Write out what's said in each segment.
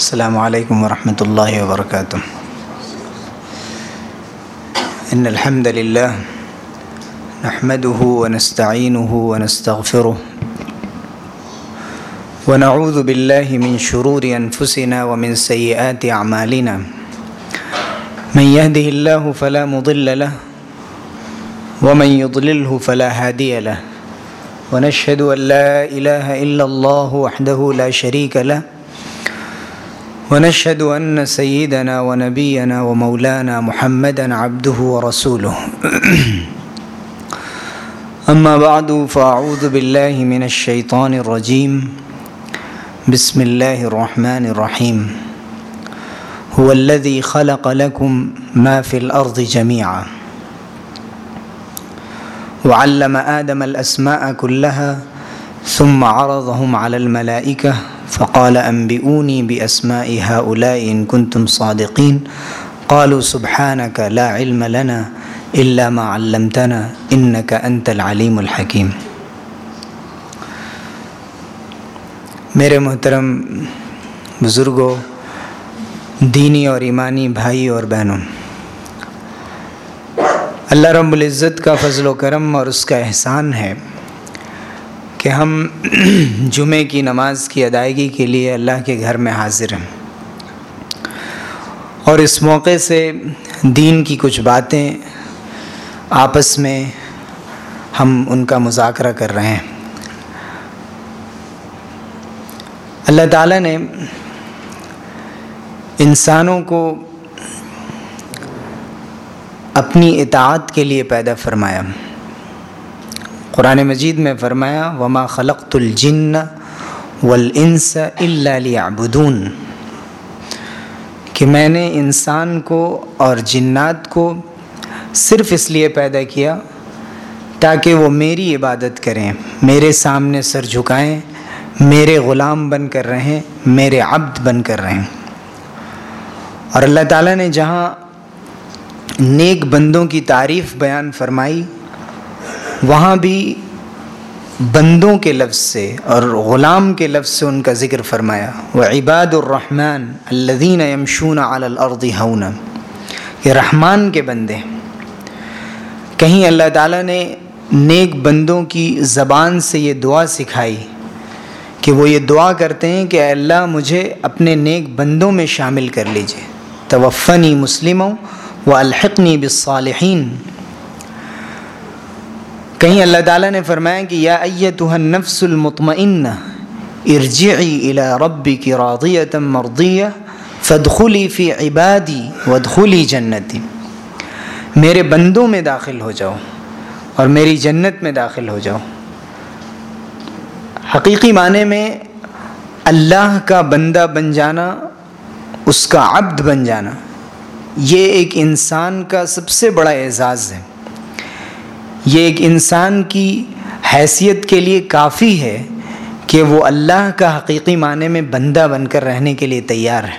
السلام عليكم ورحمة الله وبركاته. إن الحمد لله نحمده ونستعينه ونستغفره ونعوذ بالله من شرور أنفسنا ومن سيئات أعمالنا. من يهده الله فلا مضل له ومن يضلله فلا هادي له. ونشهد أن لا إله إلا الله وحده لا شريك له ونشهد أن سيدنا ونبينا ومولانا محمدا عبده ورسوله. أما بعد، فأعوذ بالله من الشيطان الرجيم. بسم الله الرحمن الرحيم. هو الذي خلق لكم ما في الأرض جميعا. وعلم آدم الأسماء كلها، ثم عرضهم على الملائكة فقال أنبئوني بأسماء هؤلاء إن كنتم صادقين. قالوا سبحانك لا علم لنا إلا ما علمتنا إنك أنت العليم الحكيم. میرے محترم بزرگوں دینی اور ایمانی بھائی اور بہنوں، اللہ رب العزت کا فضل و کرم اور اس کا احسان ہے کہ ہم جمعے کی نماز کی ادائیگی کے لیے اللہ کے گھر میں حاضر ہیں۔ اور اس موقع سے دین کی کچھ باتیں آپس میں ہم ان کا مذاکرہ کر رہے ہیں۔ اللہ تعالیٰ نے انسانوں کو اپنی اطاعت کے لیے پیدا فرمایا۔ قرآن مجید میں فرمایا، وما خلقت الجن والانس الا ليعبدون۔ کہ میں نے انسان کو اور جنات کو صرف اس لیے پیدا کیا تاکہ وہ میری عبادت کریں، میرے سامنے سر جھکائیں، میرے غلام بن کر رہیں، میرے عبد بن کر رہیں۔ اور اللہ تعالیٰ نے جہاں نیک بندوں کی تعریف بیان فرمائی وہاں بھی بندوں کے لفظ سے اور غلام کے لفظ سے ان کا ذکر فرمایا، وہ عباد الرحمن الدین یمشون علی الارض ہون یہ رحمان کے بندے کہیں اللہ تعالیٰ نے نیک بندوں کی زبان سے یہ دعا سکھائی کہ وہ یہ دعا کرتے ہیں کہ اے اللہ مجھے اپنے نیک بندوں میں شامل کر لیجیے توفنی مسلموں و الحقنی بالصالحین۔ کہیں اللہ تعالیٰ نے فرمایا کہ یا ایتها النفس المطمئن ارجعی الى ربک راضیتا مرضیہ، فادخلی فی عبادی وادخلی جنتی۔ میرے بندوں میں داخل ہو جاؤ اور میری جنت میں داخل ہو جاؤ۔ حقیقی معنی میں اللہ کا بندہ بن جانا، اس کا عبد بن جانا، یہ ایک انسان کا سب سے بڑا اعزاز ہے۔ یہ ایک انسان کی حیثیت کے لیے کافی ہے کہ وہ اللہ کا حقیقی معنی میں بندہ بن کر رہنے کے لیے تیار ہے۔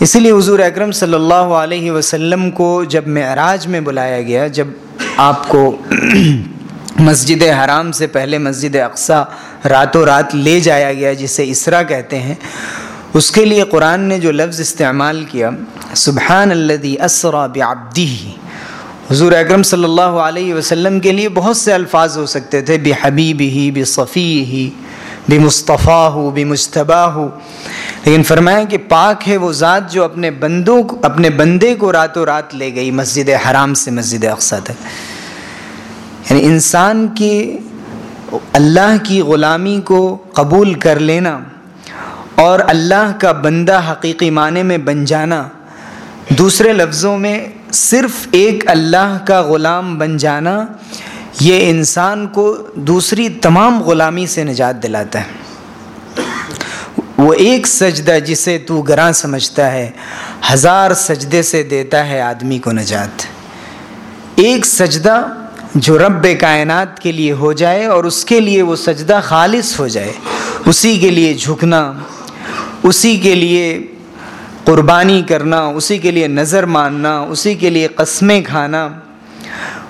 اسی لیے حضور اکرم صلی اللہ علیہ وسلم کو جب معراج میں بلایا گیا، جب آپ کو مسجد حرام سے پہلے مسجد اقصا راتوں رات لے جایا گیا، جسے اسرا کہتے ہیں، اس کے لیے قرآن نے جو لفظ استعمال کیا، سبحان الدی اسرا بعبدی حضور اکرم صلی اللہ علیہ وسلم کے لیے بہت سے الفاظ ہو سکتے تھے بے حبیب ہی بے صفی ہی بے مصطفیٰ ہو بے مشتبہ ہو لیکن فرمایا کہ پاک ہے وہ ذات جو اپنے بندوں کو، اپنے بندے کو راتوں رات لے گئی، مسجد حرام سے مسجد اقصا تک۔ یعنی انسان کے اللہ کی غلامی کو قبول کر لینا اور اللہ کا بندہ حقیقی معنی میں بن جانا، دوسرے لفظوں میں صرف ایک اللہ کا غلام بن جانا یہ انسان کو دوسری تمام غلامی سے نجات دلاتا ہے۔ وہ ایک سجدہ جسے تو گراں سمجھتا ہے، ہزار سجدے سے دیتا ہے آدمی کو نجات۔ ایک سجدہ جو رب کائنات کے لیے ہو جائے اور اس کے لیے وہ سجدہ خالص ہو جائے۔ اسی کے لیے جھکنا، اسی کے لیے قربانی کرنا، اسی کے لیے نظر ماننا، اسی کے لیے قسمیں کھانا،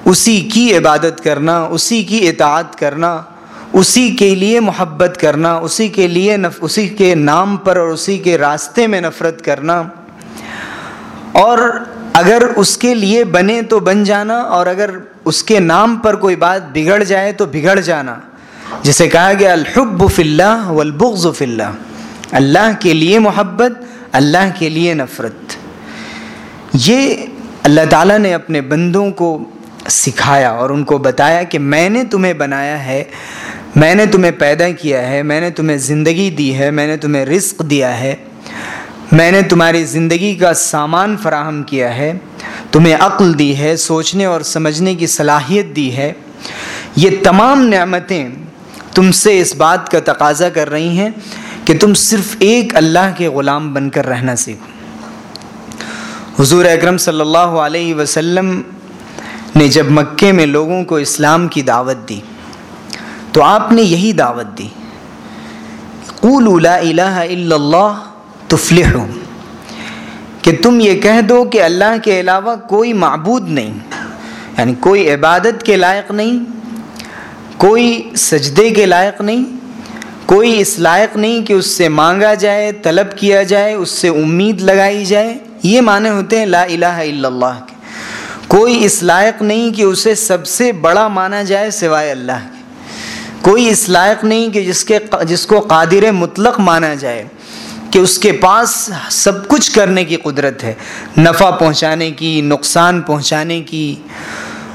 اسی کی عبادت کرنا، اسی کی اطاعت کرنا، اسی کے لیے محبت کرنا، اسی کے لیے نف، اسی کے نام پر اور اسی کے راستے میں نفرت کرنا۔ اور اگر اس کے لیے بنے تو بن جانا، اور اگر اس کے نام پر کوئی بات بگڑ جائے تو بگڑ جانا۔ جسے کہا گیا، الحب فی اللہ والبغض فی اللہ۔ اللہ کے لیے محبت اللہ کے لیے نفرت۔ یہ اللہ تعالیٰ نے اپنے بندوں کو سکھایا اور ان کو بتایا کہ میں نے تمہیں بنایا ہے، میں نے تمہیں پیدا کیا ہے، میں نے تمہیں زندگی دی ہے، میں نے تمہیں رزق دیا ہے۔ میں نے تمہاری زندگی کا سامان فراہم کیا ہے۔ تمہیں عقل دی ہے، سوچنے اور سمجھنے کی صلاحیت دی ہے۔ یہ تمام نعمتیں تم سے اس بات کا تقاضا کر رہی ہیں کہ تم صرف ایک اللہ کے غلام بن کر رہنا سیکھو۔ حضور اکرم صلی اللہ علیہ وسلم نے جب مکے میں لوگوں کو اسلام کی دعوت دی، تو آپ نے یہی دعوت دی قول لا الہ الا اللہ تفلحو۔ کہ تم یہ کہہ دو کہ اللہ کے علاوہ کوئی معبود نہیں یعنی کوئی عبادت کے لائق نہیں، کوئی سجدے کے لائق نہیں کوئی اس لائق نہیں کہ اس سے مانگا جائے، طلب کیا جائے، اس سے امید لگائی جائے۔ یہ معنی ہوتے ہیں لا الہ الا اللہ کے۔ کوئی اس لائق نہیں کہ اسے سب سے بڑا مانا جائے سوائے اللہ کے۔ کوئی اس لائق نہیں کہ جس کے جس کو قادر مطلق مانا جائے کہ اس کے پاس سب کچھ کرنے کی قدرت ہے، نفع پہنچانے کی، نقصان پہنچانے کی۔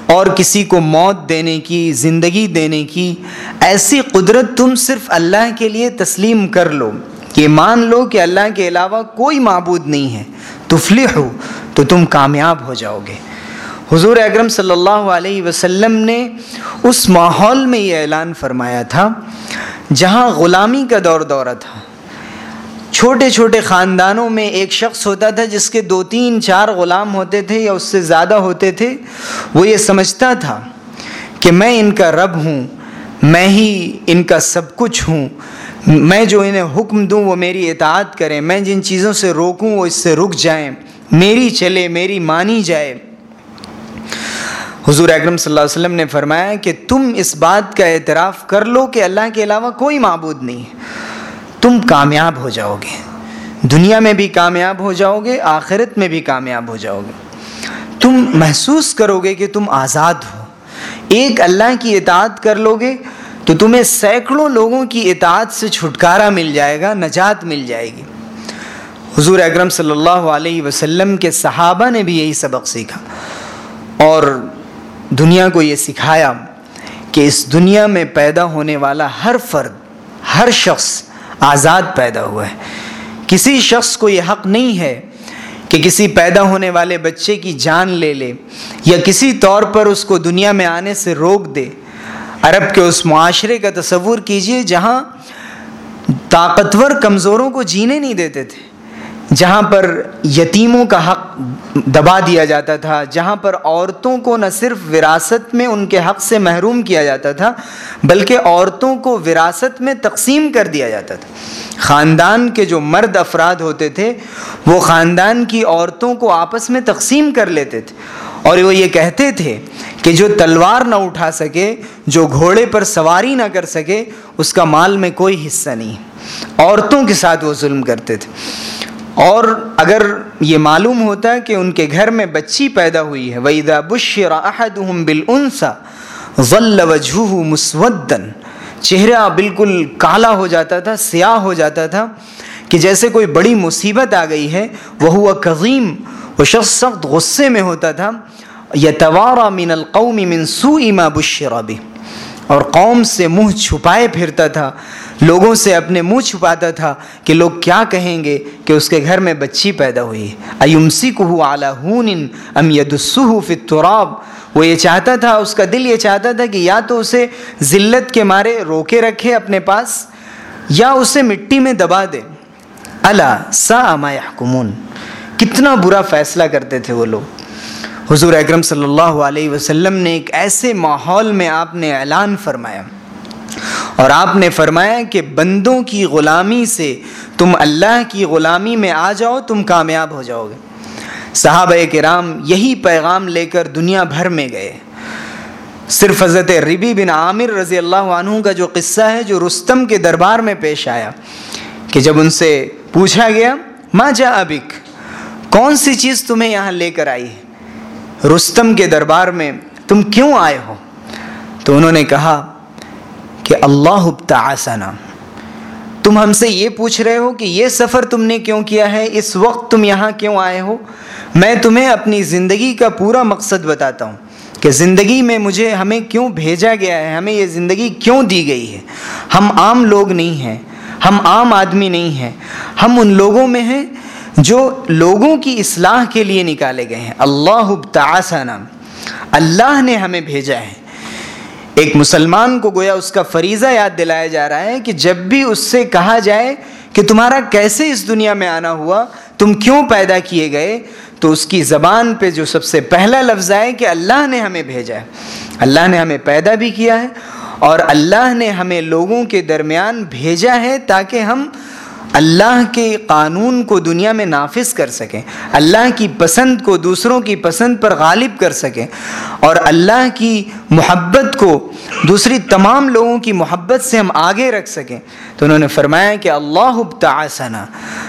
اور کسی کو موت دینے کی، زندگی دینے کی ایسی قدرت تم صرف اللہ کے لیے تسلیم کر لو کہ مان لو کہ اللہ کے علاوہ کوئی معبود نہیں ہے۔ تفلح ہو تو تم کامیاب ہو جاؤ گے۔ حضور اکرم صلی اللہ علیہ وسلم نے اس ماحول میں یہ اعلان فرمایا تھا جہاں غلامی کا دور دورہ تھا۔ چھوٹے چھوٹے خاندانوں میں ایک شخص ہوتا تھا جس کے دو تین چار غلام ہوتے تھے یا اس سے زیادہ ہوتے تھے، وہ یہ سمجھتا تھا کہ میں ان کا رب ہوں، میں ہی ان کا سب کچھ ہوں، میں جو انہیں حکم دوں وہ میری اطاعت کریں، میں جن چیزوں سے روکوں وہ اس سے رک جائیں، میری چلے، میری مانی جائے۔ حضور اکرم صلی اللہ علیہ وسلم نے فرمایا کہ تم اس بات کا اعتراف کر لو کہ اللہ کے علاوہ کوئی معبود نہیں ہے۔ تم کامیاب ہو جاؤ گے۔ دنیا میں بھی کامیاب ہو جاؤ گے، آخرت میں بھی کامیاب ہو جاؤ گے۔ تم محسوس کرو گے کہ تم آزاد ہو۔ ایک اللہ کی اطاعت کر لو گے تو تمہیں سینکڑوں لوگوں کی اطاعت سے چھٹکارا مل جائے گا، نجات مل جائے گی۔ حضور اکرم صلی اللہ علیہ وسلم کے صحابہ نے بھی یہی سبق سیکھا۔ اور دنیا کو یہ سکھایا کہ اس دنیا میں پیدا ہونے والا ہر فرد، ہر شخص آزاد پیدا ہوا ہے۔ کسی شخص کو یہ حق نہیں ہے کہ کسی پیدا ہونے والے بچے کی جان لے لے یا کسی طور پر اس کو دنیا میں آنے سے روک دے۔ عرب کے اس معاشرے کا تصور کیجیے جہاں طاقتور کمزوروں کو جینے نہیں دیتے تھے۔ جہاں پر یتیموں کا حق دبا دیا جاتا تھا، جہاں پر عورتوں کو نہ صرف وراثت میں ان کے حق سے محروم کیا جاتا تھا، بلکہ عورتوں کو وراثت میں تقسیم کر دیا جاتا تھا۔ خاندان کے جو مرد افراد ہوتے تھے، وہ خاندان کی عورتوں کو آپس میں تقسیم کر لیتے تھے۔ اور وہ یہ کہتے تھے کہ جو تلوار نہ اٹھا سکے، جو گھوڑے پر سواری نہ کر سکے، اس کا مال میں کوئی حصہ نہیں۔ عورتوں کے ساتھ وہ ظلم کرتے تھے۔ اور اگر یہ معلوم ہوتا ہے کہ ان کے گھر میں بچی پیدا ہوئی ہے، وَإِذَا بُشِّرَ أَحَدُهُمْ بِالْأُنسَ ظَلَّ وَجْهُهُ مُسْوَدًّا۔ چہرہ بالکل کالا ہو جاتا تھا، سیاہ ہو جاتا تھا کہ جیسے کوئی بڑی مصیبت آ گئی ہے۔ وہ ہوا قظیم وہ شخص سخت غصے میں ہوتا تھا۔ یتوارا من القوم من سوء ما بشر به۔ اور قوم سے منہ چھپائے پھرتا تھا۔ لوگوں سے اپنے منہ چھپاتا تھا کہ لوگ کیا کہیں گے کہ اس کے گھر میں بچی پیدا ہوئی ایمسی کو اعلیٰ ہون ام یدسو فطراب وہ یہ چاہتا تھا، اس کا دل یہ چاہتا تھا کہ یا تو اسے ذلت کے مارے روکے رکھے اپنے پاس، یا اسے مٹی میں دبا دے۔ اللہ سا اما کتنا برا فیصلہ کرتے تھے وہ لوگ۔ حضور اکرم صلی اللہ علیہ وسلم نے ایک ایسے ماحول میں آپ نے اعلان فرمایا۔ اور آپ نے فرمایا کہ بندوں کی غلامی سے تم اللہ کی غلامی میں آ جاؤ، تم کامیاب ہو جاؤ گے۔ صحابہ کرام یہی پیغام لے کر دنیا بھر میں گئے۔ صرف حضرت ربی بن عامر رضی اللہ عنہ کا جو قصہ ہے، جو رستم کے دربار میں پیش آیا کہ جب ان سے پوچھا گیا ماں جا ابک کون سی چیز تمہیں یہاں لے کر آئی ہے؟ رستم کے دربار میں تم کیوں آئے ہو؟ تو انہوں نے کہا کہ اللہ تعصنا تم ہم سے یہ پوچھ رہے ہو کہ یہ سفر تم نے کیوں کیا ہے؟ اس وقت تم یہاں کیوں آئے ہو؟ میں تمہیں اپنی زندگی کا پورا مقصد بتاتا ہوں کہ زندگی میں مجھے ہمیں کیوں بھیجا گیا ہے؟ ہمیں یہ زندگی کیوں دی گئی ہے؟ ہم عام لوگ نہیں ہیں۔ ہم عام آدمی نہیں ہیں۔ ہم ان لوگوں میں ہیں جو لوگوں کی اصلاح کے لیے نکالے گئے ہیں۔ اللہ تعصنا اللہ نے ہمیں بھیجا ہے۔ ایک مسلمان کو گویا اس کا فریضہ یاد دلایا جا رہا ہے کہ جب بھی اس سے کہا جائے کہ تمہارا کیسے اس دنیا میں آنا ہوا، تم کیوں پیدا کیے گئے، تو اس کی زبان پہ جو سب سے پہلا لفظ آئے کہ اللہ نے ہمیں بھیجا ہے۔ اللہ نے ہمیں پیدا بھی کیا ہے اور اللہ نے ہمیں لوگوں کے درمیان بھیجا ہے تاکہ ہم اللہ کے قانون کو دنیا میں نافذ کر سکیں، اللہ کی پسند کو دوسروں کی پسند پر غالب کر سکیں اور اللہ کی محبت کو دوسری تمام لوگوں کی محبت سے ہم آگے رکھ سکیں۔ تو انہوں نے فرمایا کہ اللہ تعصنا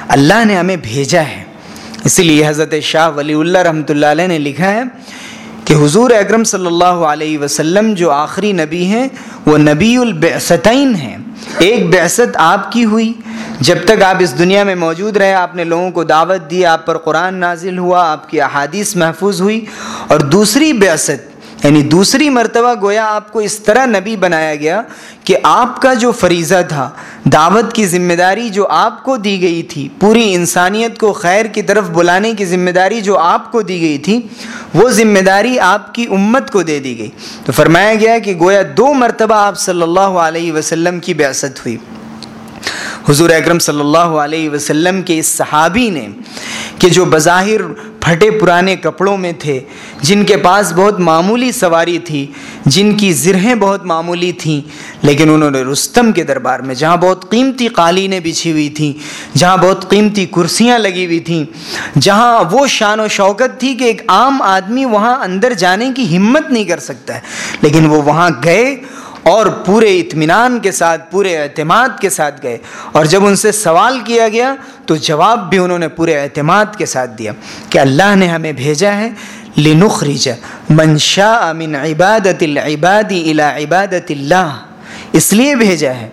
اللہ نے ہمیں بھیجا ہے۔ اسی لیے حضرت شاہ ولی اللہ رحمۃ اللہ علیہ نے لکھا ہے کہ حضور اکرم صلی اللہ علیہ وسلم جو آخری نبی ہیں، وہ نبی البعثتین ہیں۔ ایک بعثت آپ کی ہوئی۔ جب تک آپ اس دنیا میں موجود رہے، آپ نے لوگوں کو دعوت دی، آپ پر قرآن نازل ہوا، آپ کی احادیث محفوظ ہوئی۔ اور دوسری بعثت یعنی دوسری مرتبہ گویا آپ کو اس طرح نبی بنایا گیا کہ آپ کا جو فریضہ تھا، دعوت کی ذمہ داری جو آپ کو دی گئی تھی، پوری انسانیت کو خیر کی طرف بلانے کی ذمہ داری جو آپ کو دی گئی تھی، وہ ذمہ داری آپ کی امت کو دے دی گئی۔ تو فرمایا گیا کہ گویا دو مرتبہ آپ صلی اللہ علیہ وسلم کی بیاست ہوئی۔ حضور اکرم صلی اللہ علیہ وسلم کے اس صحابی نے کہ جو بظاہر پھٹے پرانے کپڑوں میں تھے، جن کے پاس بہت معمولی سواری تھی، جن کی زرہیں بہت معمولی تھیں، لیکن انہوں نے رستم کے دربار میں، جہاں بہت قیمتی قالینیں بچھی ہوئی تھیں، جہاں بہت قیمتی کرسیاں لگی ہوئی تھیں، جہاں وہ شان و شوکت تھی کہ ایک عام آدمی وہاں اندر جانے کی ہمت نہیں کر سکتا ہے، لیکن وہ وہاں گئے اور پورے اطمینان کے ساتھ، پورے اعتماد کے ساتھ گئے۔ اور جب ان سے سوال کیا گیا، تو جواب بھی انہوں نے پورے اعتماد کے ساتھ دیا کہ اللہ نے ہمیں بھیجا ہے، لنخرج من شاء من عبادت العباد الى عبادت اللہ۔ اس لیے بھیجا ہے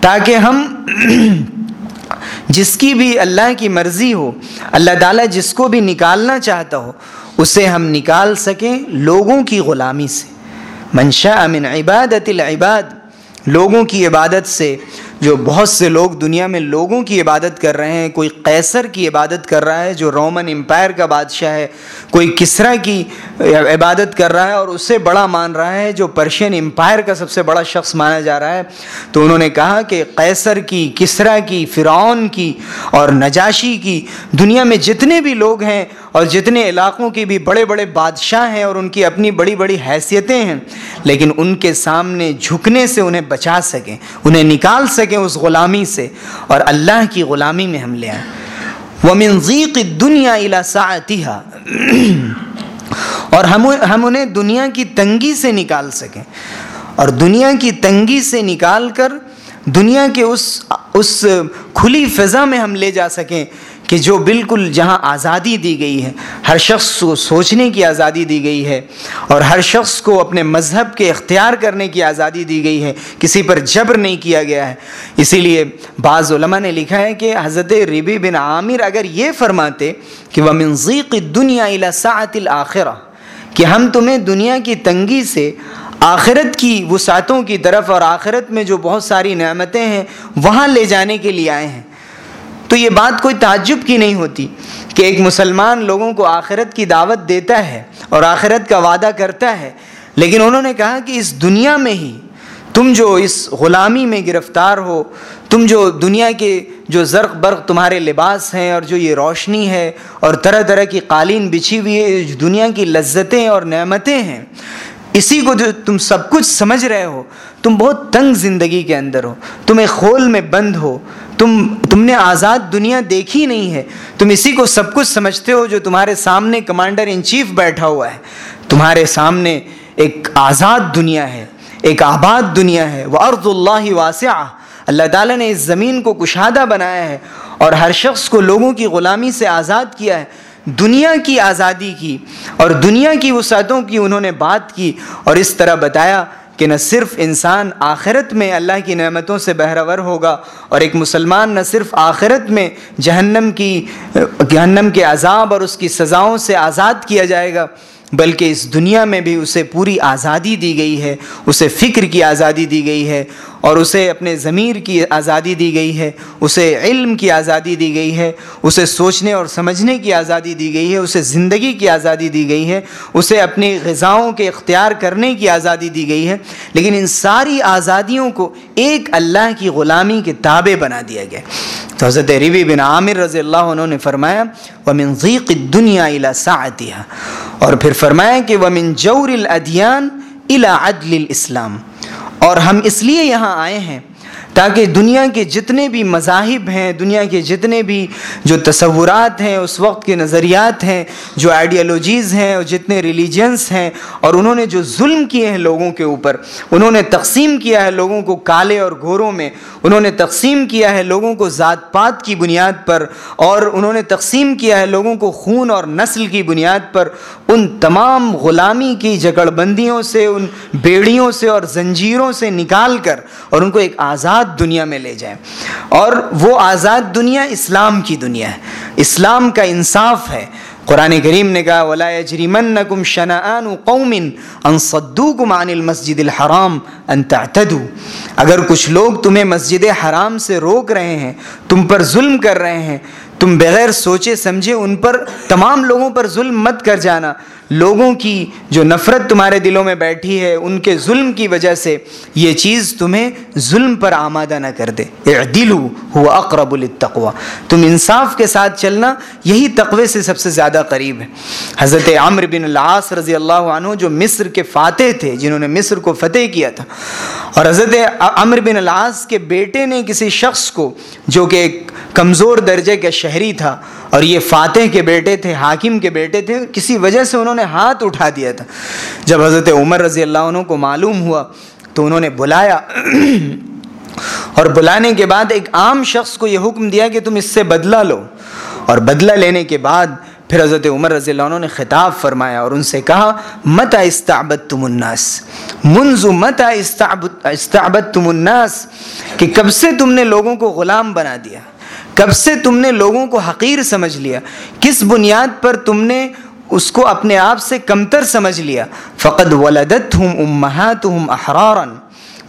تاکہ ہم جس کی بھی اللہ کی مرضی ہو، اللہ تعالیٰ جس کو بھی نکالنا چاہتا ہو، اسے ہم نکال سکیں لوگوں کی غلامی سے۔ منشا من عبادت العباد لوگوں کی عبادت سے جو بہت سے لوگ دنیا میں لوگوں کی عبادت کر رہے ہیں، کوئی قیصر کی عبادت کر رہا ہے جو رومن امپائر کا بادشاہ ہے، کوئی کسرا کی عبادت کر رہا ہے اور اسے بڑا مان رہا ہے، جو پرشین امپائر کا سب سے بڑا شخص مانا جا رہا ہے۔ تو انہوں نے کہا کہ قیصر کی، کسرا کی، فرعون کی اور نجاشی کی دنیا میں جتنے بھی لوگ ہیں اور جتنے علاقوں کے بھی بڑے بڑے بادشاہ ہیں اور ان کی اپنی بڑی بڑی حیثیتیں ہیں، لیکن ان کے سامنے جھکنے سے انہیں بچا سکیں، انہیں نکال سکیں۔ سکیں اس غلامی سے اور اللہ کی غلامی میں ہم لے آئیں۔ وہ منظیق دنیا الاساطیہ اور ہم ہم انہیں دنیا کی تنگی سے نکال سکیں۔ اور دنیا کی تنگی سے نکال کر دنیا کے اس اس کھلی فضا میں ہم لے جا سکیں۔ کہ جو بالکل جہاں آزادی دی گئی ہے، ہر شخص کو سوچنے کی آزادی دی گئی ہے اور ہر شخص کو اپنے مذہب کے اختیار کرنے کی آزادی دی گئی ہے، کسی پر جبر نہیں کیا گیا ہے۔ اسی لیے بعض علماء نے لکھا ہے کہ حضرت ربی بن عامر اگر یہ فرماتے کہ وہ منظیق دنیا الاساط الآخرہ کہ ہم تمہیں دنیا کی تنگی سے آخرت کی وسعتوں کی طرف اور آخرت میں جو بہت ساری نعمتیں ہیں، وہاں لے جانے کے لیے آئے ہیں۔ تو یہ بات کوئی تعجب کی نہیں ہوتی کہ ایک مسلمان لوگوں کو آخرت کی دعوت دیتا ہے اور آخرت کا وعدہ کرتا ہے۔ لیکن انہوں نے کہا کہ اس دنیا میں ہی تم جو اس غلامی میں گرفتار ہو، تم جو دنیا کے جو زرق برق تمہارے لباس ہیں اور جو یہ روشنی ہے اور طرح طرح کی قالین بچھی ہوئی ہے دنیا کی لذتیں اور نعمتیں ہیں۔ اسی کو جو تم سب کچھ سمجھ رہے ہو، تم بہت تنگ زندگی کے اندر ہو تم ایک خول میں بند ہو۔ تم تم نے آزاد دنیا دیکھی نہیں ہے۔ تم اسی کو سب کچھ سمجھتے ہو جو تمہارے سامنے کمانڈر ان چیف بیٹھا ہوا ہے۔ تمہارے سامنے ایک آزاد دنیا ہے، ایک آباد دنیا ہے۔ وہ ارض اللہ واسعہ اللہ تعالیٰ نے اس زمین کو کشادہ بنایا ہے اور ہر شخص کو لوگوں کی غلامی سے آزاد کیا ہے۔ دنیا کی آزادی کی اور دنیا کی وسعتوں کی انہوں نے بات کی اور اس طرح بتایا کہ نہ صرف انسان آخرت میں اللہ کی نعمتوں سے بہرور ہوگا اور ایک مسلمان نہ صرف آخرت میں جہنم کی، جہنم کے عذاب اور اس کی سزاؤں سے آزاد کیا جائے گا، بلکہ اس دنیا میں بھی اسے پوری آزادی دی گئی ہے، اسے فکر کی آزادی دی گئی ہے۔ اور اسے اپنے ضمیر کی آزادی دی گئی ہے، اسے علم کی آزادی دی گئی ہے، اسے سوچنے اور سمجھنے کی آزادی دی گئی ہے، اسے زندگی کی آزادی دی گئی ہے، اسے اپنی غذاؤں کے اختیار کرنے کی آزادی دی گئی ہے۔ لیکن ان ساری آزادیوں کو ایک اللہ کی غلامی کے تابع بنا دیا گیا۔ تو حضرت ربی بن عامر رضی اللہ عنہ نے فرمایا، ومن ضیق الدنیا الى ساعتها اور پھر فرمایا کہ ومن جور الادیان الى عدل الاسلام اور ہم اس لیے یہاں آئے ہیں تاکہ دنیا کے جتنے بھی مذاہب ہیں، دنیا کے جتنے بھی جو تصورات ہیں، اس وقت کے نظریات ہیں، جو آئیڈیالوجیز ہیں، اور جتنے ریلیجنس ہیں، اور انہوں نے جو ظلم کیے ہیں لوگوں کے اوپر، انہوں نے تقسیم کیا ہے لوگوں کو کالے اور گھوروں میں، انہوں نے تقسیم کیا ہے لوگوں کو ذات پات کی بنیاد پر، اور انہوں نے تقسیم کیا ہے لوگوں کو خون اور نسل کی بنیاد پر، ان تمام غلامی کی جگڑ بندیوں سے، ان بیڑیوں سے اور زنجیروں سے نکال کر، اور ان کو ایک آزاد آزاد دنیا میں لے جائیں۔ اور وہ آزاد دنیا اسلام کی دنیا ہے۔ اسلام کا انصاف ہے۔ قرآن کریم نے کہا، ولا يجرمنكم شنآن قوم ان صدوكم عن المسجد الحرام ان تعتدوا۔ اگر کچھ لوگ تمہیں مسجد حرام سے روک رہے ہیں، تم پر ظلم کر رہے ہیں، تم بغیر سوچے سمجھے ان پر تمام لوگوں پر ظلم مت کر جانا۔ لوگوں کی جو نفرت تمہارے دلوں میں بیٹھی ہے، ان کے ظلم کی وجہ سے یہ چیز تمہیں ظلم پر آمادہ نہ کر دے۔ اعدلو ہوا اقرب التقوا تم انصاف کے ساتھ چلنا یہی تقوی سے سب سے زیادہ قریب ہے۔ حضرت عمر بن العاص رضی اللہ عنہ جو مصر کے فاتح تھے، جنہوں نے مصر کو فتح کیا تھا، اور حضرت عمر بن العاص کے بیٹے نے کسی شخص کو جو کہ ایک کمزور درجے کا شہری تھا اور یہ فاتح کے بیٹے تھے، حاکم کے بیٹے تھے، کسی وجہ سے انہوں نے ہاتھ اٹھا دیا تھا۔ جب حضرت عمر رضی اللہ عنہ کو معلوم ہوا، تو انہوں نے بلایا۔ اور بلانے کے بعد ایک عام شخص کو یہ حکم دیا کہ تم اس سے بدلہ لو۔ اور بدلہ لینے کے بعد پھر حضرت عمر رضی اللہ عنہ نے خطاب فرمایا اور ان سے کہا مت استعبت تم الناس؟ منذ مت استعبت تم الناس؟ کہ کب سے تم نے لوگوں کو غلام بنا دیا؟ کب سے تم نے لوگوں کو حقیر سمجھ لیا؟ کس بنیاد پر تم نے اس کو اپنے آپ سے کمتر سمجھ لیا؟ فقد ولدت ہم امہات ہم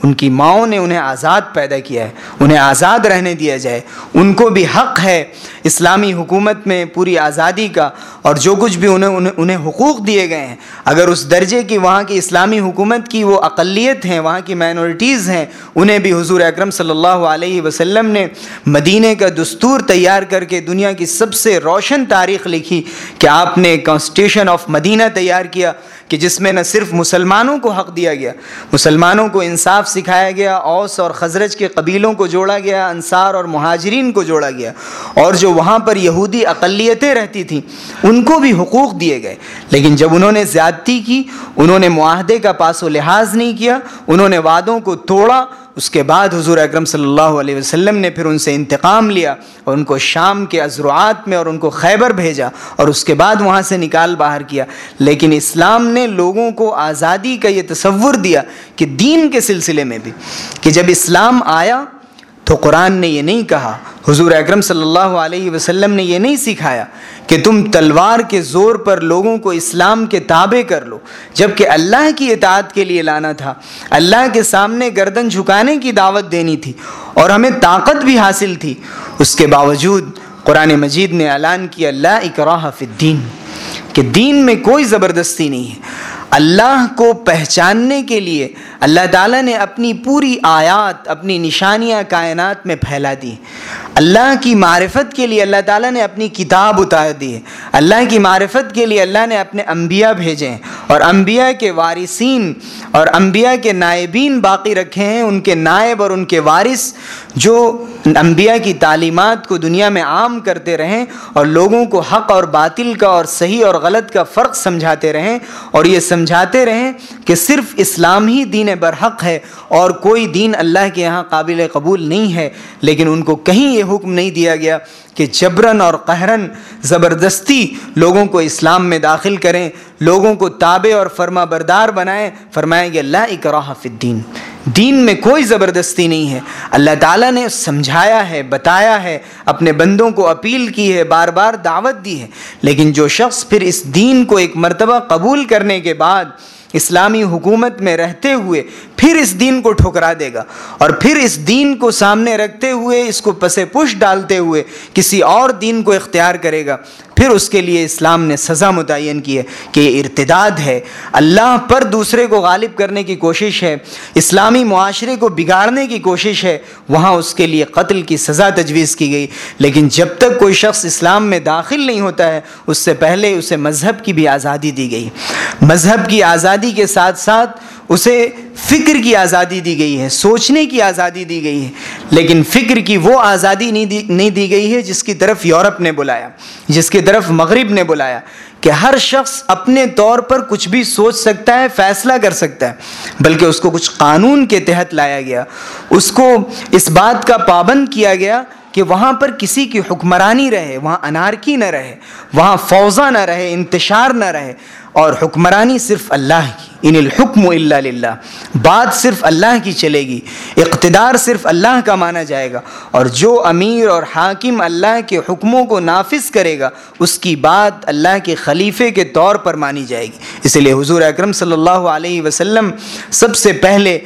ان کی ماؤں نے انہیں آزاد پیدا کیا ہے، انہیں آزاد رہنے دیا جائے۔ ان کو بھی حق ہے اسلامی حکومت میں پوری آزادی کا، اور جو کچھ بھی انہیں انہیں انہیں حقوق دیے گئے ہیں۔ اگر اس درجے کی، وہاں کی اسلامی حکومت کی وہ اقلیت ہیں، وہاں کی مائنورٹیز ہیں، انہیں بھی حضور اکرم صلی اللہ علیہ وسلم نے مدینہ کا دستور تیار کر کے دنیا کی سب سے روشن تاریخ لکھی کہ آپ نے کانسٹیٹیوشن آف مدینہ تیار کیا۔ کہ جس میں نہ صرف مسلمانوں کو حق دیا گیا، مسلمانوں کو انصاف سکھایا گیا، اوس اور خزرج کے قبیلوں کو جوڑا گیا، انصار اور مہاجرین کو جوڑا گیا، اور جو وہاں پر یہودی اقلیتیں رہتی تھیں، ان کو بھی حقوق دیے گئے۔ لیکن جب انہوں نے زیادتی کی، انہوں نے معاہدے کا پاس و لحاظ نہیں کیا، انہوں نے وعدوں کو توڑا اس کے بعد حضور اکرم صلی اللہ علیہ وسلم نے پھر ان سے انتقام لیا اور ان کو شام کے عزروعات میں اور ان کو خیبر بھیجا اور اس کے بعد وہاں سے نکال باہر کیا۔ لیکن اسلام نے لوگوں کو آزادی کا یہ تصور دیا کہ دین کے سلسلے میں بھی کہ جب اسلام آیا تو قرآن نے یہ نہیں کہا، حضور اکرم صلی اللہ علیہ وسلم نے یہ نہیں سکھایا کہ تم تلوار کے زور پر لوگوں کو اسلام کے تابع کر لو جبکہ اللہ کی اطاعت کے لیے لانا تھا۔ اللہ کے سامنے گردن جھکانے کی دعوت دینی تھی اور ہمیں طاقت بھی حاصل تھی۔ اس کے باوجود قرآن مجید نے اعلان کیا اللہ اکراہ فی الدین، کہ دین میں کوئی زبردستی نہیں ہے۔ اللہ کو پہچاننے کے لیے اللہ تعالیٰ نے اپنی پوری آیات، اپنی نشانیاں کائنات میں پھیلا دی۔ اللہ کی معرفت کے لیے اللہ تعالیٰ نے اپنی کتاب اتار دی۔ ہے اللہ کی معرفت کے لیے اللہ نے اپنے انبیاء بھیجے۔ ہیں اور انبیاء کے وارثین اور انبیاء کے نائبین باقی رکھے ہیں۔ ان کے نائب اور ان کے وارث جو انبیاء کی تعلیمات کو دنیا میں عام کرتے رہیں اور لوگوں کو حق اور باطل کا اور صحیح اور غلط کا فرق سمجھاتے رہیں اور یہ سمجھاتے رہیں کہ صرف اسلام ہی دین برحق ہے اور کوئی دین اللہ کے یہاں قابل قبول نہیں ہے، لیکن ان کو کہیں یہ حکم نہیں دیا گیا کہ جبرن اور قہرن زبردستی لوگوں کو اسلام میں داخل کریں، لوگوں کو تابع اور فرما بردار بنائیں، فرمائیں گے اللہ اکراہ فی الدین۔ دین میں کوئی زبردستی نہیں ہے۔ اللہ تعالیٰ نے سمجھایا ہے، بتایا ہے، اپنے بندوں کو اپیل کی ہے، بار بار دعوت دی ہے۔ لیکن جو شخص پھر اس دین کو ایک مرتبہ قبول کرنے کے بعد اسلامی حکومت میں رہتے ہوئے پھر اس دین کو ٹھکرا دے گا اور پھر اس دین کو سامنے رکھتے ہوئے، اس کو پس پش ڈالتے ہوئے کسی اور دین کو اختیار کرے گا۔ پھر اس کے لیے اسلام نے سزا متعین کی ہے کہ یہ ارتداد ہے۔ اللہ پر دوسرے کو غالب کرنے کی کوشش ہے، اسلامی معاشرے کو بگاڑنے کی کوشش ہے، وہاں اس کے لیے قتل کی سزا تجویز کی گئی۔ لیکن جب تک کوئی شخص اسلام میں داخل نہیں ہوتا ہے، اس سے پہلے اسے مذہب کی بھی آزادی دی گئی۔ مذہب کی آزادی کے ساتھ ساتھ اسے فکر کی آزادی دی گئی ہے، سوچنے کی آزادی دی گئی ہے۔ لیکن فکر کی وہ آزادی نہیں دی نہیں دی گئی ہے جس کی طرف یورپ نے بلایا، جس کی طرف مغرب نے بلایا۔ کہ ہر شخص اپنے طور پر کچھ بھی سوچ سکتا ہے، فیصلہ کر سکتا ہے، بلکہ اس کو کچھ قانون کے تحت لایا گیا۔ اس کو اس بات کا پابند کیا گیا کہ وہاں پر کسی کی حکمرانی رہے، وہاں انارکی نہ رہے، وہاں فوزہ نہ رہے، انتشار نہ رہے۔ اور حکمرانی صرف اللہ کی، ان الحکم اللہ للہ۔ بات صرف اللہ کی چلے گی، اقتدار صرف اللہ کا مانا جائے گا۔ اور جو امیر اور حاکم اللہ کے حکموں کو نافذ کرے گا، اس کی بات اللہ کے خلیفے کے طور پر مانی جائے گی۔ اسی لیے حضور اکرم صلی اللہ علیہ وسلم سب سے پہلے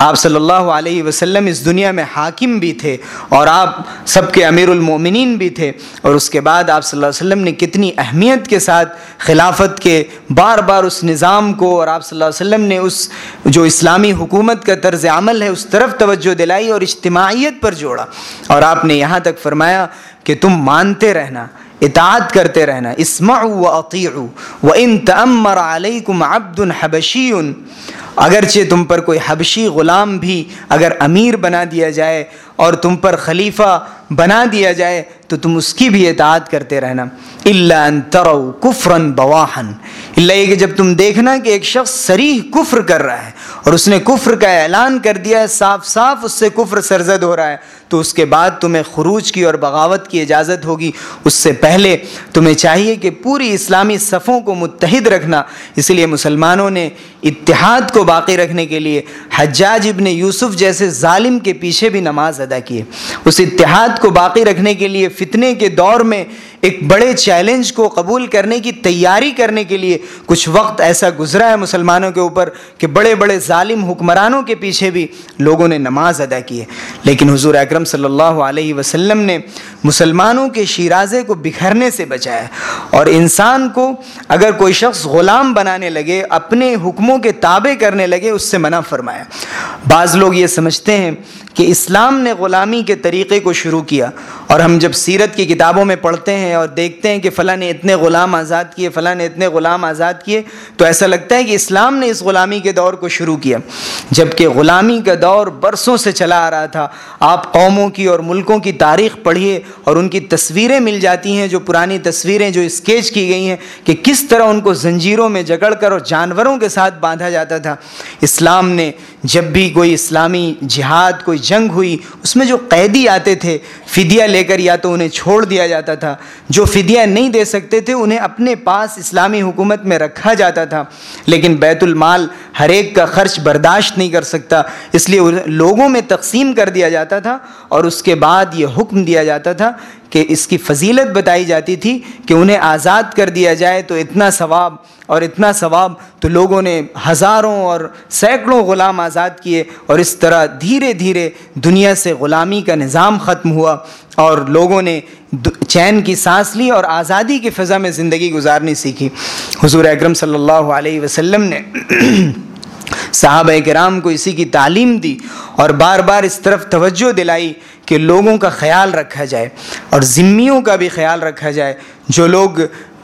آپ صلی اللہ علیہ وسلم اس دنیا میں حاکم بھی تھے اور آپ سب کے امیر المومنین بھی تھے اور اس کے بعد آپ صلی اللہ علیہ وسلم نے کتنی اہمیت کے ساتھ خلافت کے بار بار اس نظام کو اور آپ صلی اللہ علیہ وسلم نے اس جو اسلامی حکومت کا طرز عمل ہے اس طرف توجہ دلائی اور اجتماعیت پر جوڑا اور آپ نے یہاں تک فرمایا کہ تم مانتے رہنا، اطاعت کرتے رہنا، اسمعوا و عقیع و ان تمر علیکم عبد حبشی اگرچہ تم پر کوئی حبشی غلام بھی اگر امیر بنا دیا جائے اور تم پر خلیفہ بنا دیا جائے تو تم اس کی بھی اطاعت کرتے رہنا۔ اللہ ان ترو کفرن بواہن اللہ یہ کہ جب تم دیکھنا کہ ایک شخص سریح کفر کر رہا ہے اور اس نے کفر کا اعلان کر دیا ہے، صاف صاف اس سے کفر سرزد ہو رہا ہے، تو اس کے بعد تمہیں خروج کی اور بغاوت کی اجازت ہوگی۔ اس سے پہلے تمہیں چاہیے کہ پوری اسلامی صفوں کو متحد رکھنا۔ اس لیے مسلمانوں نے اتحاد کو باقی رکھنے کے لیے حجاج ابن یوسف جیسے ظالم کے پیچھے بھی نماز ادا کیے۔ اس اتحاد کو باقی رکھنے کے لیے فتنے کے دور میں ایک بڑے چیلنج کو قبول کرنے کی تیاری کرنے کے لیے کچھ وقت ایسا گزرا ہے مسلمانوں کے اوپر کہ بڑے بڑے ظالم حکمرانوں کے پیچھے بھی لوگوں نے نماز ادا کی ہے۔ لیکن حضور اکرم صلی اللہ علیہ وسلم نے مسلمانوں کے شیرازے کو بکھرنے سے بچایا۔ اور انسان کو اگر کوئی شخص غلام بنانے لگے، اپنے حکموں کے تابع کرنے لگے، اس سے منع فرمایا۔ بعض لوگ یہ سمجھتے ہیں کہ اسلام نے غلامی کے طریقے کو شروع کیا۔ اور ہم جب سیرت کی کتابوں میں پڑھتے ہیں ہیں اور دیکھتے ہیں کہ فلاں نے اتنے غلام آزاد کیے، فلاں نے اتنے غلام آزاد کیے، تو ایسا لگتا ہے کہ اسلام نے اس غلامی کے دور کو شروع کیا۔ جبکہ غلامی کا دور برسوں سے چلا آ رہا تھا۔ آپ قوموں کی اور ملکوں کی تاریخ پڑھیے اور ان کی تصویریں مل جاتی ہیں، جو پرانی تصویریں جو اسکیچ کی گئی ہیں کہ کس طرح ان کو زنجیروں میں جگڑ کر اور جانوروں کے ساتھ باندھا جاتا تھا۔ اسلام نے جب بھی کوئی اسلامی جہاد، کوئی جنگ ہوئی، اس میں جو قیدی آتے تھے، فدیہ لے کر یا تو انہیں چھوڑ دیا جاتا تھا۔ جو فدیہ نہیں دے سکتے تھے، انہیں اپنے پاس اسلامی حکومت میں رکھا جاتا تھا۔ لیکن بیت المال ہر ایک کا خرچ برداشت نہیں کر سکتا، اس لیے لوگوں میں تقسیم کر دیا جاتا تھا اور اس کے بعد یہ حکم دیا جاتا تھا کہ اس کی فضیلت بتائی جاتی تھی کہ انہیں آزاد کر دیا جائے تو اتنا ثواب اور اتنا ثواب تو لوگوں نے ہزاروں اور سینکڑوں غلام آزاد کیے اور اس طرح دھیرے دھیرے دنیا سے غلامی کا نظام ختم ہوا اور لوگوں نے چین کی سانس لی اور آزادی کی فضا میں زندگی گزارنی سیکھی۔ حضور اکرم صلی اللہ علیہ وسلم نے صحابہ کرام کو اسی کی تعلیم دی اور بار بار اس طرف توجہ دلائی کہ لوگوں کا خیال رکھا جائے اور ذمیوں کا بھی خیال رکھا جائے جو لوگ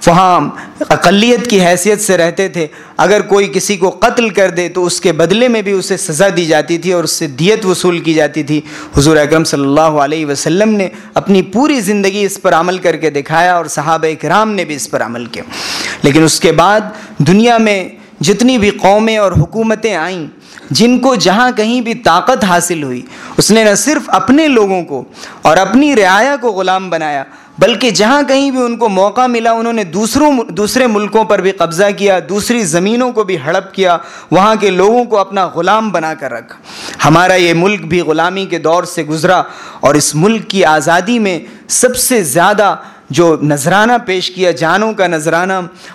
وہاں اقلیت کی حیثیت سے رہتے تھے۔ اگر کوئی کسی کو قتل کر دے تو اس کے بدلے میں بھی اسے سزا دی جاتی تھی اور اس سے دیت وصول کی جاتی تھی۔ حضور اکرم صلی اللہ علیہ وسلم نے اپنی پوری زندگی اس پر عمل کر کے دکھایا اور صحابہ کرام نے بھی اس پر عمل کیا۔ لیکن اس کے بعد دنیا میں جتنی بھی قومیں اور حکومتیں آئیں، جن کو جہاں کہیں بھی طاقت حاصل ہوئی، اس نے نہ صرف اپنے لوگوں کو اور اپنی رعایا کو غلام بنایا، بلکہ جہاں کہیں بھی ان کو موقع ملا، انہوں نے دوسروں دوسرے ملکوں پر بھی قبضہ کیا، دوسری زمینوں کو بھی ہڑپ کیا، وہاں کے لوگوں کو اپنا غلام بنا کر رکھا ہمارا یہ ملک بھی غلامی کے دور سے گزرا اور اس ملک کی آزادی میں سب سے زیادہ جو نذرانہ پیش کیا، جانوں کا نذرانہ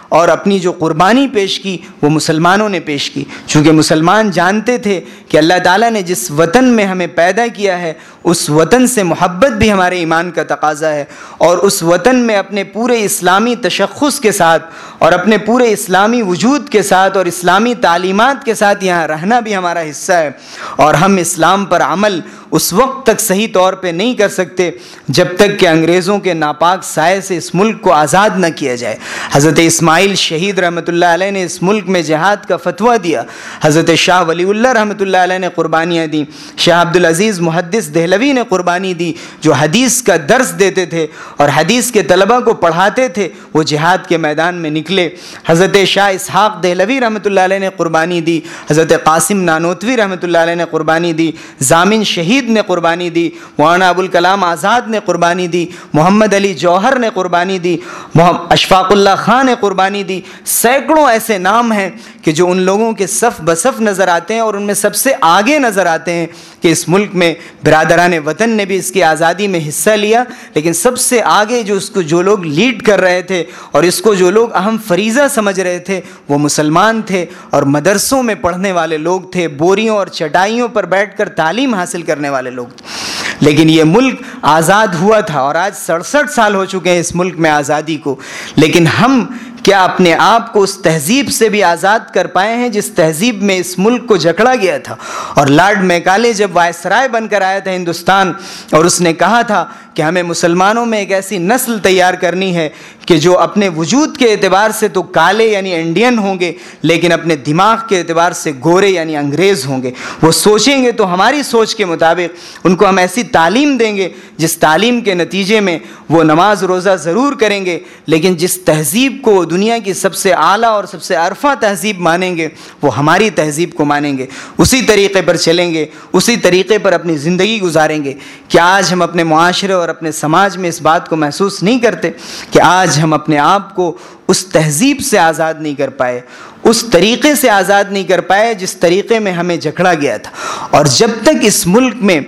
اور اپنی جو قربانی پیش کی، وہ مسلمانوں نے پیش کی۔ چونکہ مسلمان جانتے تھے کہ اللہ تعالیٰ نے جس وطن میں ہمیں پیدا کیا ہے اس وطن سے محبت بھی ہمارے ایمان کا تقاضا ہے اور اس وطن میں اپنے پورے اسلامی تشخص کے ساتھ اور اپنے پورے اسلامی وجود کے ساتھ اور اسلامی تعلیمات کے ساتھ یہاں رہنا بھی ہمارا حصہ ہے اور ہم اسلام پر عمل اس وقت تک صحیح طور پہ نہیں کر سکتے جب تک کہ انگریزوں کے ناپاک سائے سے اس ملک کو آزاد نہ کیا جائے۔ حضرت اسماعیل شہید رحمۃ اللہ علیہ نے اس ملک میں جہاد کا فتویٰ دیا۔ حضرت شاہ ولی اللہ رحمۃ اللہ علیہ نے قربانیاں دیں۔ شاہ عبدالعزیز محدث دہلی دہلوی نے قربانی دی، جو حدیث کا درس دیتے تھے اور حدیث کے طلبہ کو پڑھاتے تھے، وہ جہاد کے میدان میں نکلے۔ حضرت شاہ اسحاق دہلوی رحمۃ اللہ علیہ نے قربانی دی، حضرت قاسم نانوتوی رحمۃ اللہ علیہ نے قربانی دی ضامن شہید نے قربانی دی، مولانا ابوالکلام آزاد نے قربانی دی، محمد علی جوہر نے قربانی دی اشفاق اللہ خان نے قربانی دی۔ سینکڑوں ایسے نام ہیں کہ جو ان لوگوں کے صف بصف نظر آتے ہیں اور ان میں سب سے آگے نظر آتے ہیں کہ اس ملک میں برادر برادران وطن نے بھی اس کی آزادی میں حصہ لیا، لیکن سب سے آگے جو اس کو، جو لوگ لیڈ کر رہے تھے اور اس کو جو لوگ اہم فریضہ سمجھ رہے تھے، وہ مسلمان تھے اور مدرسوں میں پڑھنے والے لوگ تھے، بوریوں اور چٹائیوں پر بیٹھ کر تعلیم حاصل کرنے والے لوگ تھے۔ لیکن یہ ملک آزاد ہوا تھا اور آج سڑسٹھ سال ہو چکے ہیں اس ملک میں آزادی کو۔ لیکن ہم کیا اپنے آپ کو اس تہذیب سے بھی آزاد کر پائے ہیں جس تہذیب میں اس ملک کو جکڑا گیا تھا؟ اور لارڈ میکالے جب وائسرائے بن کر آیا تھا ہندوستان اور اس نے کہا تھا کہ ہمیں مسلمانوں میں ایک ایسی نسل تیار کرنی ہے کہ جو اپنے وجود کے اعتبار سے تو کالے یعنی انڈین ہوں گے، لیکن اپنے دماغ کے اعتبار سے گورے یعنی انگریز ہوں گے۔ وہ سوچیں گے تو ہماری سوچ کے مطابق ان کو ہم ایسی تعلیم دیں گے جس تعلیم کے نتیجے میں وہ نماز روزہ ضرور کریں گے، لیکن جس تہذیب کو دنیا کی سب سے اعلیٰ اور سب سے عرفہ تہذیب مانیں گے، وہ ہماری تہذیب کو مانیں گے۔ اسی طریقے پر چلیں گے، اسی طریقے پر اپنی زندگی گزاریں گے کیا آج ہم اپنے معاشرے اور اپنے سماج میں اس بات کو محسوس نہیں کرتے کہ آج ہم اپنے آپ کو اس تہذیب سے آزاد نہیں کر پائے، اس طریقے سے آزاد نہیں کر پائے جس طریقے میں ہمیں جکڑا گیا تھا۔ اور جب تک اس ملک میں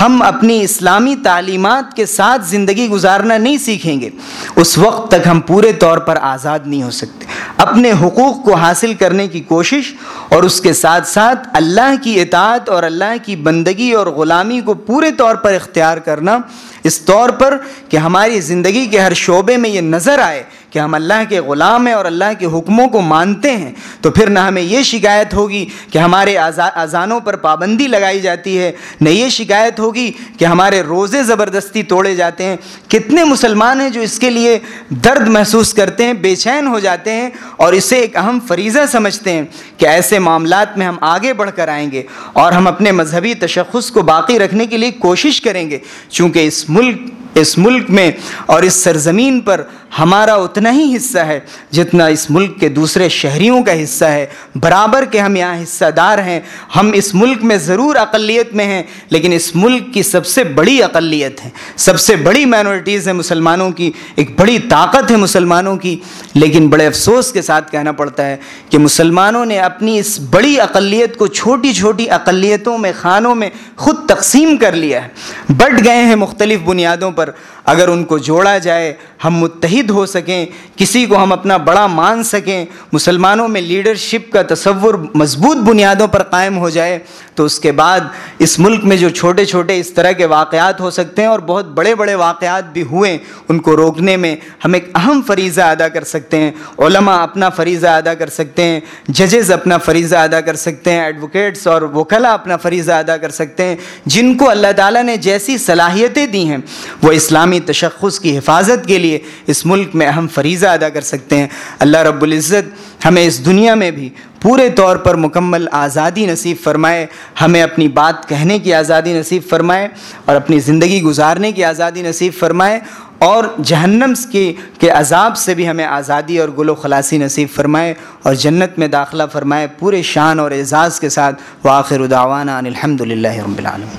ہم اپنی اسلامی تعلیمات کے ساتھ زندگی گزارنا نہیں سیکھیں گے۔ اس وقت تک ہم پورے طور پر آزاد نہیں ہو سکتے۔ اپنے حقوق کو حاصل کرنے کی کوشش اور اس کے ساتھ ساتھ اللہ کی اطاعت اور اللہ کی بندگی اور غلامی کو پورے طور پر اختیار کرنا، اس طور پر کہ ہماری زندگی کے ہر شعبے میں یہ نظر آئے کہ ہم اللہ کے غلام ہیں اور اللہ کے حکموں کو مانتے ہیں، تو پھر نہ ہمیں یہ شکایت ہوگی کہ ہمارے اذانوں پر پابندی لگائی جاتی ہے، نہ یہ شکایت ہوگی کہ ہمارے روزے زبردستی توڑے جاتے ہیں۔ کتنے مسلمان ہیں جو اس کے لیے درد محسوس کرتے ہیں، بے چین ہو جاتے ہیں اور اسے ایک اہم فریضہ سمجھتے ہیں کہ ایسے معاملات میں ہم آگے بڑھ کر آئیں گے اور ہم اپنے مذہبی تشخص کو باقی رکھنے کے لیے کوشش کریں گے۔ چونکہ اس ملک اس ملک میں اور اس سرزمین پر ہمارا اتنا ہی حصہ ہے جتنا اس ملک کے دوسرے شہریوں کا حصہ ہے۔ برابر کے ہم یہاں حصہ دار ہیں۔ ہم اس ملک میں ضرور اقلیت میں ہیں، لیکن اس ملک کی سب سے بڑی اقلیت ہے۔ سب سے بڑی مائنورٹیز ہیں مسلمانوں کی، ایک بڑی طاقت ہے مسلمانوں کی۔ لیکن بڑے افسوس کے ساتھ کہنا پڑتا ہے کہ مسلمانوں نے اپنی اس بڑی اقلیت کو چھوٹی چھوٹی اقلیتوں میں، خانوں میں خود تقسیم کر لیا ہے۔ بٹ گئے ہیں مختلف بنیادوں پر۔ اگر ان کو جوڑا جائے ہم متحد ہو سکیں، کسی کو ہم اپنا بڑا مان سکیں، مسلمانوں میں لیڈرشپ کا تصور مضبوط بنیادوں پر قائم ہو جائے، تو اس کے بعد اس ملک میں جو چھوٹے چھوٹے اس طرح کے واقعات ہو سکتے ہیں اور بہت بڑے بڑے واقعات بھی ہوئے، ان کو روکنے میں ہم ایک اہم فریضہ ادا کر سکتے ہیں۔ علماء اپنا فریضہ ادا کر سکتے ہیں ججز اپنا فریضہ ادا کر سکتے ہیں ایڈوکیٹس اور وکلا اپنا فریضہ ادا کر سکتے ہیں۔ جن کو اللہ تعالیٰ نے جیسی صلاحیتیں دی ہیں، وہ اسلامی تشخص کی حفاظت کے لیے اس ملک میں اہم فریضہ ادا کر سکتے ہیں۔ اللہ رب العزت ہمیں اس دنیا میں بھی پورے طور پر مکمل آزادی نصیب فرمائے، ہمیں اپنی بات کہنے کی آزادی نصیب فرمائے اور اپنی زندگی گزارنے کی آزادی نصیب فرمائے اور جہنم کی کے عذاب سے بھی ہمیں آزادی اور گل و خلاصی نصیب فرمائے اور جنت میں داخلہ فرمائے پورے شان اور اعزاز کے ساتھ۔ واخر دعوانا الحمد للہ رب العالمین۔